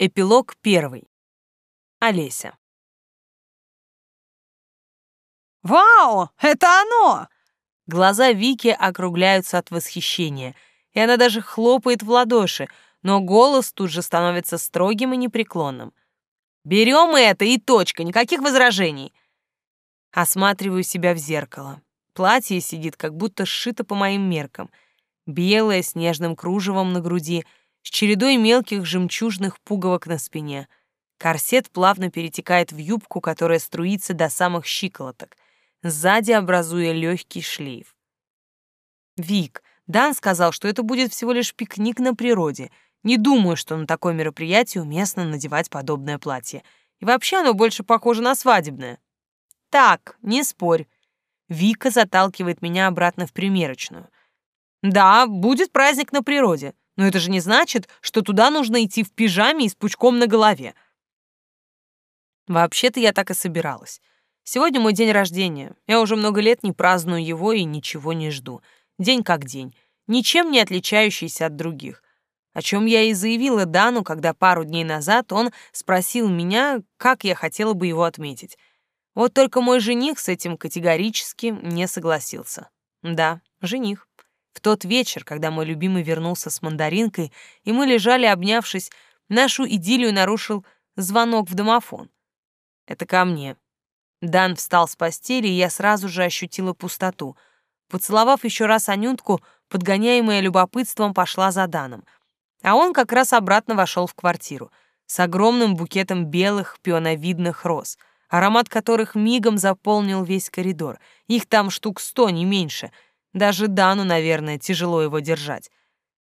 Эпилог первый. Олеся. «Вау! Это оно!» Глаза Вики округляются от восхищения, и она даже хлопает в ладоши, но голос тут же становится строгим и непреклонным. «Берем это и точка, никаких возражений!» Осматриваю себя в зеркало. Платье сидит, как будто сшито по моим меркам. Белое, с нежным кружевом на груди — с чередой мелких жемчужных пуговок на спине. Корсет плавно перетекает в юбку, которая струится до самых щиколоток, сзади образуя легкий шлейф. Вик, Дан сказал, что это будет всего лишь пикник на природе. Не думаю, что на такое мероприятие уместно надевать подобное платье. И вообще оно больше похоже на свадебное. Так, не спорь. Вика заталкивает меня обратно в примерочную. Да, будет праздник на природе. Но это же не значит, что туда нужно идти в пижаме и с пучком на голове. Вообще-то я так и собиралась. Сегодня мой день рождения. Я уже много лет не праздную его и ничего не жду. День как день, ничем не отличающийся от других. О чем я и заявила Дану, когда пару дней назад он спросил меня, как я хотела бы его отметить. Вот только мой жених с этим категорически не согласился. Да, жених. В тот вечер, когда мой любимый вернулся с мандаринкой, и мы лежали, обнявшись, нашу идиллию нарушил звонок в домофон. Это ко мне. Дан встал с постели, и я сразу же ощутила пустоту. Поцеловав еще раз Анютку, подгоняемая любопытством, пошла за Даном. А он как раз обратно вошел в квартиру с огромным букетом белых пионовидных роз, аромат которых мигом заполнил весь коридор. Их там штук сто, не меньше — даже Дану, наверное, тяжело его держать.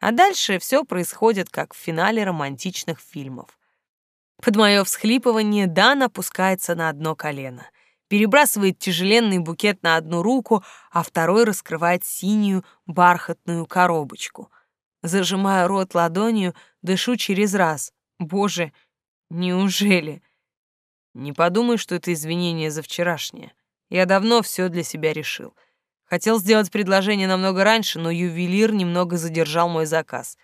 А дальше все происходит, как в финале романтичных фильмов. Под мое всхлипывание Дан опускается на одно колено, перебрасывает тяжеленный букет на одну руку, а второй раскрывает синюю бархатную коробочку. Зажимая рот ладонью, дышу через раз. Боже, неужели? Не подумай, что это извинение за вчерашнее. Я давно все для себя решил — Хотел сделать предложение намного раньше, но ювелир немного задержал мой заказ.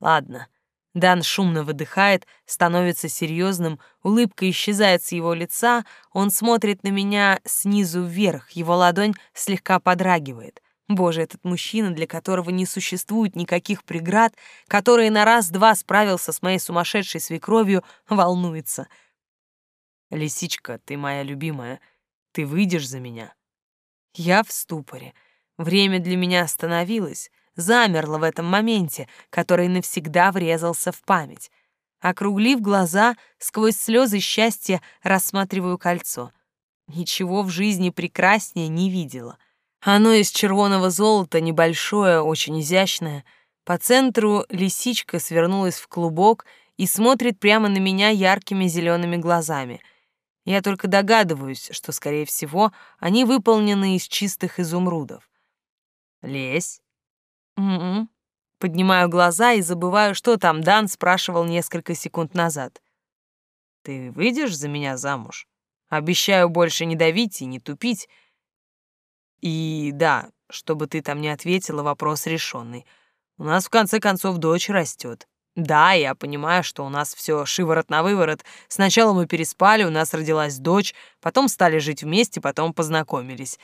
Ладно. Дан шумно выдыхает, становится серьезным, улыбка исчезает с его лица, он смотрит на меня снизу вверх, его ладонь слегка подрагивает. Боже, этот мужчина, для которого не существует никаких преград, который на раз-два справился с моей сумасшедшей свекровью, волнуется. «Лисичка, ты моя любимая, ты выйдешь за меня?» Я в ступоре. Время для меня остановилось, замерло в этом моменте, который навсегда врезался в память. Округлив глаза, сквозь слезы счастья рассматриваю кольцо. Ничего в жизни прекраснее не видела. Оно из червоного золота, небольшое, очень изящное. По центру лисичка свернулась в клубок и смотрит прямо на меня яркими зелеными глазами — я только догадываюсь, что, скорее всего, они выполнены из чистых изумрудов. Лезь. Угу. Поднимаю глаза и забываю, что там Дан спрашивал несколько секунд назад. Ты выйдешь за меня замуж? Обещаю больше не давить и не тупить. И да, чтобы ты там не ответила, вопрос решенный. У нас в конце концов дочь растет. Да, я понимаю, что у нас все шиворот на выворот. Сначала мы переспали, у нас родилась дочь, потом стали жить вместе, потом познакомились.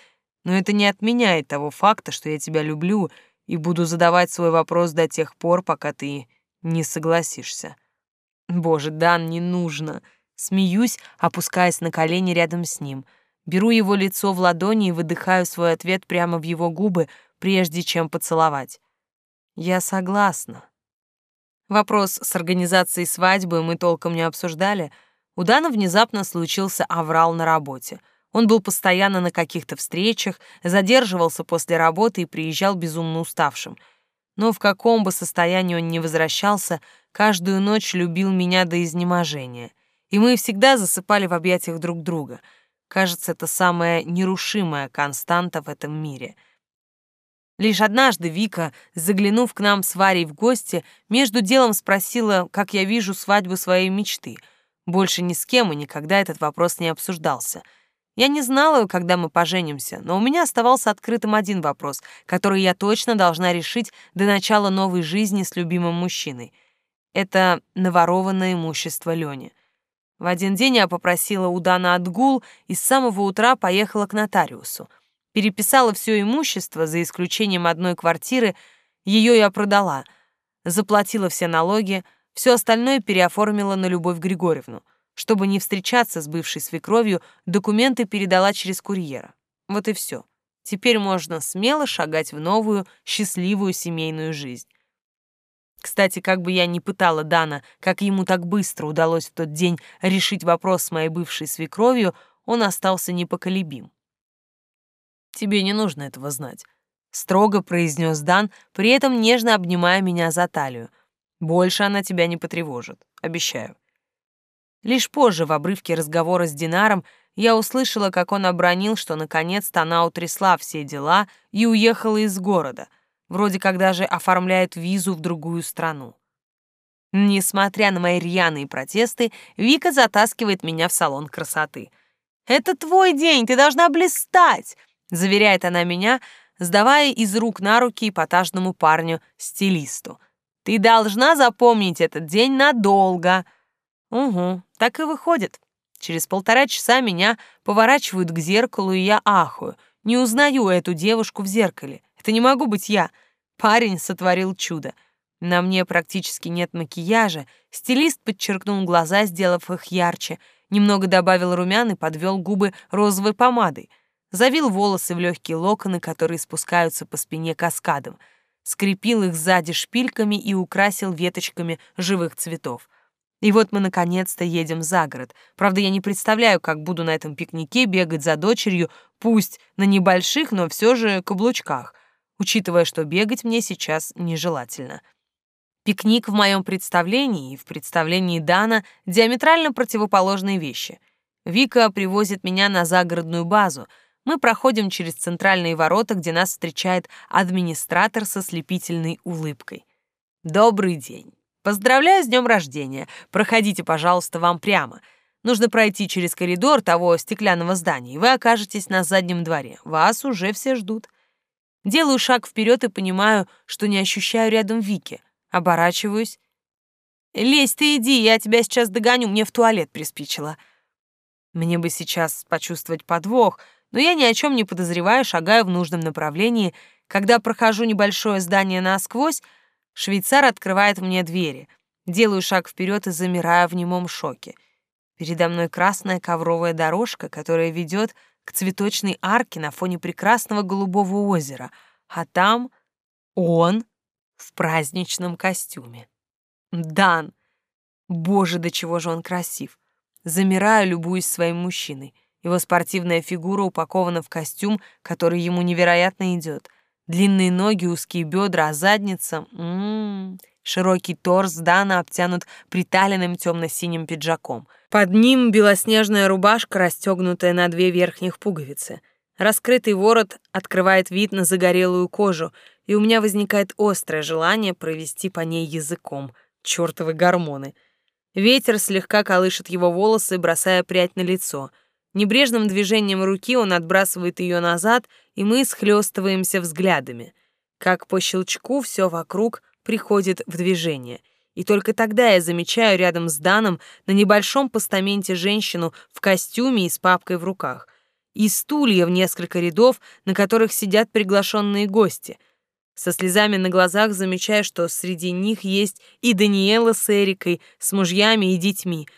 Но это не отменяет того факта, что я тебя люблю и буду задавать свой вопрос до тех пор, пока ты не согласишься. Боже, Дан, не нужно. Смеюсь, опускаясь на колени рядом с ним. Беру его лицо в ладони и выдыхаю свой ответ прямо в его губы, прежде чем поцеловать. Я согласна. Вопрос с организацией свадьбы мы толком не обсуждали. У Дана внезапно случился аврал на работе. Он был постоянно на каких-то встречах, задерживался после работы и приезжал безумно уставшим. Но в каком бы состоянии он ни возвращался, каждую ночь любил меня до изнеможения. И мы всегда засыпали в объятиях друг друга. Кажется, это самая нерушимая константа в этом мире — Лишь однажды Вика, заглянув к нам с Варей в гости, между делом спросила, как я вижу свадьбу своей мечты. Больше ни с кем и никогда этот вопрос не обсуждался. Я не знала, когда мы поженимся, но у меня оставался открытым один вопрос, который я точно должна решить до начала новой жизни с любимым мужчиной. Это наворованное имущество Лёни. В один день я попросила у Дана отгул и с самого утра поехала к нотариусу. Переписала все имущество, за исключением одной квартиры, ее я продала. Заплатила все налоги, все остальное переоформила на Любовь Григорьевну. Чтобы не встречаться с бывшей свекровью, документы передала через курьера. Вот и все. Теперь можно смело шагать в новую, счастливую семейную жизнь. Кстати, как бы я ни пытала Дана, как ему так быстро удалось в тот день решить вопрос с моей бывшей свекровью, он остался непоколебим. «Тебе не нужно этого знать», — строго произнес Дан, при этом нежно обнимая меня за талию. «Больше она тебя не потревожит, обещаю». Лишь позже, в обрывке разговора с Динаром, я услышала, как он обронил, что наконец-то она утрясла все дела и уехала из города — Вроде как даже оформляют визу в другую страну. Несмотря на мои рьяные протесты, Вика затаскивает меня в салон красоты. «Это твой день, ты должна блистать!» — заверяет она меня, сдавая из рук на руки эпатажному парню-стилисту. «Ты должна запомнить этот день надолго!» «Угу, так и выходит. Через полтора часа меня поворачивают к зеркалу, и я ахую. Не узнаю эту девушку в зеркале. Это не могу быть я. Парень сотворил чудо. На мне практически нет макияжа. Стилист подчеркнул глаза, сделав их ярче. Немного добавил румян и подвел губы розовой помадой. Завил волосы в легкие локоны, которые спускаются по спине каскадом. Скрепил их сзади шпильками и украсил веточками живых цветов. И вот мы наконец-то едем за город. Правда, я не представляю, как буду на этом пикнике бегать за дочерью, пусть на небольших, но все же каблучках учитывая, что бегать мне сейчас нежелательно. Пикник в моем представлении и в представлении Дана диаметрально противоположные вещи. Вика привозит меня на загородную базу. Мы проходим через центральные ворота, где нас встречает администратор со слепительной улыбкой. «Добрый день. Поздравляю с днем рождения. Проходите, пожалуйста, вам прямо. Нужно пройти через коридор того стеклянного здания, и вы окажетесь на заднем дворе. Вас уже все ждут». Делаю шаг вперед и понимаю, что не ощущаю рядом Вики. Оборачиваюсь. «Лезь ты иди, я тебя сейчас догоню, мне в туалет приспичило». Мне бы сейчас почувствовать подвох, но я ни о чем не подозреваю, шагаю в нужном направлении. Когда прохожу небольшое здание насквозь, швейцар открывает мне двери. Делаю шаг вперед и замираю в немом шоке. Передо мной красная ковровая дорожка, которая ведет к цветочной арке на фоне прекрасного голубого озера, а там он в праздничном костюме. Дан! Боже, до чего же он красив! Замираю, любуясь своим мужчиной. Его спортивная фигура упакована в костюм, который ему невероятно идет. Длинные ноги, узкие бедра, а задница... М -м -м, Широкий торс Дана обтянут приталенным темно-синим пиджаком. Под ним белоснежная рубашка, расстегнутая на две верхних пуговицы. Раскрытый ворот открывает вид на загорелую кожу, и у меня возникает острое желание провести по ней языком. Чёртовы гормоны. Ветер слегка колышет его волосы, бросая прядь на лицо. Небрежным движением руки он отбрасывает ее назад, и мы схлестываемся взглядами. Как по щелчку все вокруг приходит в движение. И только тогда я замечаю рядом с Даном на небольшом постаменте женщину в костюме и с папкой в руках. И стулья в несколько рядов, на которых сидят приглашенные гости. Со слезами на глазах замечаю, что среди них есть и Даниэла с Эрикой, с мужьями и детьми,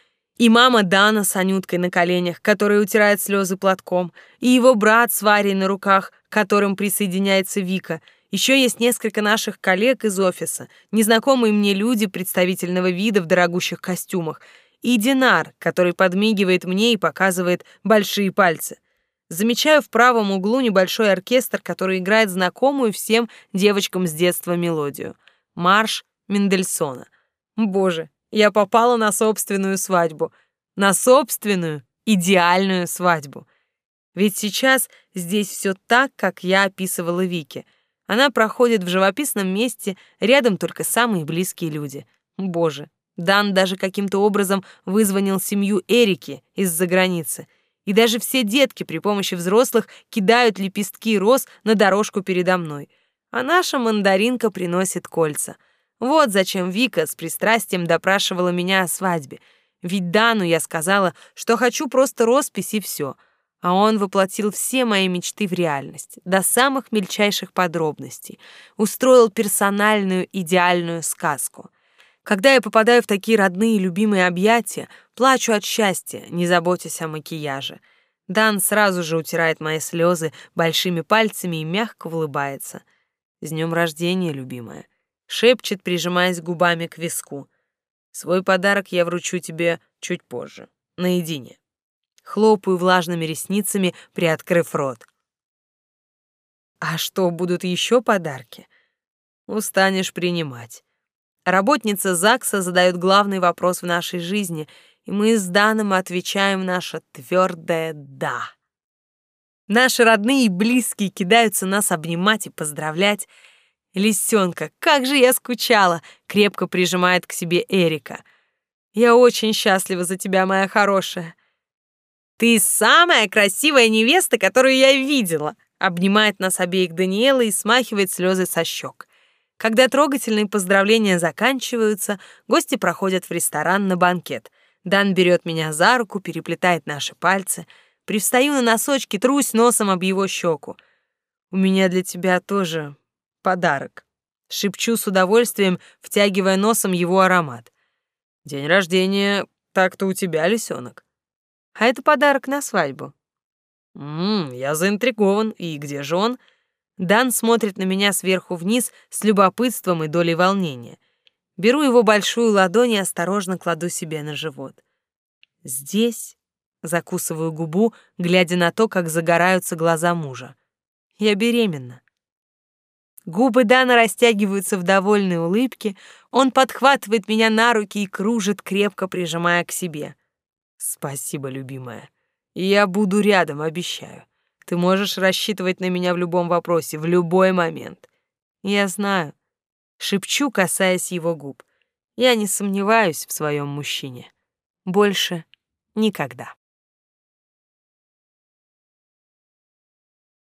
и мама Дана с Анюткой на коленях, которая утирает слезы платком, и его брат с Варей на руках, к которым присоединяется Вика — еще есть несколько наших коллег из офиса, незнакомые мне люди представительного вида в дорогущих костюмах, и Динар, который подмигивает мне и показывает большие пальцы. Замечаю в правом углу небольшой оркестр, который играет знакомую всем девочкам с детства мелодию. Марш Мендельсона. Боже, я попала на собственную свадьбу. На собственную идеальную свадьбу. Ведь сейчас здесь все так, как я описывала Вике — она проходит в живописном месте, рядом только самые близкие люди. Боже, Дан даже каким-то образом вызвонил семью Эрики из-за границы. И даже все детки при помощи взрослых кидают лепестки роз на дорожку передо мной. А наша мандаринка приносит кольца. Вот зачем Вика с пристрастием допрашивала меня о свадьбе. Ведь Дану я сказала, что хочу просто роспись и все. А он воплотил все мои мечты в реальность, до самых мельчайших подробностей. Устроил персональную идеальную сказку. Когда я попадаю в такие родные и любимые объятия, плачу от счастья, не заботясь о макияже. Дан сразу же утирает мои слезы большими пальцами и мягко улыбается. «С днем рождения, любимая!» Шепчет, прижимаясь губами к виску. «Свой подарок я вручу тебе чуть позже, наедине». Хлопаю влажными ресницами, приоткрыв рот. «А что, будут еще подарки?» «Устанешь принимать». Работница ЗАГСа задает главный вопрос в нашей жизни, и мы с Даном отвечаем наше твердое «да». Наши родные и близкие кидаются нас обнимать и поздравлять. «Лисенка, как же я скучала!» — крепко прижимает к себе Эрика. «Я очень счастлива за тебя, моя хорошая». «Ты самая красивая невеста, которую я видела!» — обнимает нас обеих Даниэла и смахивает слезы со щек. Когда трогательные поздравления заканчиваются, гости проходят в ресторан на банкет. Дан берет меня за руку, переплетает наши пальцы. Привстаю на носочки, трусь носом об его щеку. «У меня для тебя тоже подарок», — шепчу с удовольствием, втягивая носом его аромат. «День рождения так-то у тебя, лисенок. А это подарок на свадьбу». «Ммм, я заинтригован. И где же он?» Дан смотрит на меня сверху вниз с любопытством и долей волнения. Беру его большую ладонь и осторожно кладу себе на живот. Здесь закусываю губу, глядя на то, как загораются глаза мужа. Я беременна. Губы Дана растягиваются в довольной улыбке, он подхватывает меня на руки и кружит, крепко прижимая к себе. Спасибо, любимая. Я буду рядом, обещаю. Ты можешь рассчитывать на меня в любом вопросе, в любой момент. Я знаю. Шепчу, касаясь его губ. Я не сомневаюсь в своем мужчине. Больше никогда.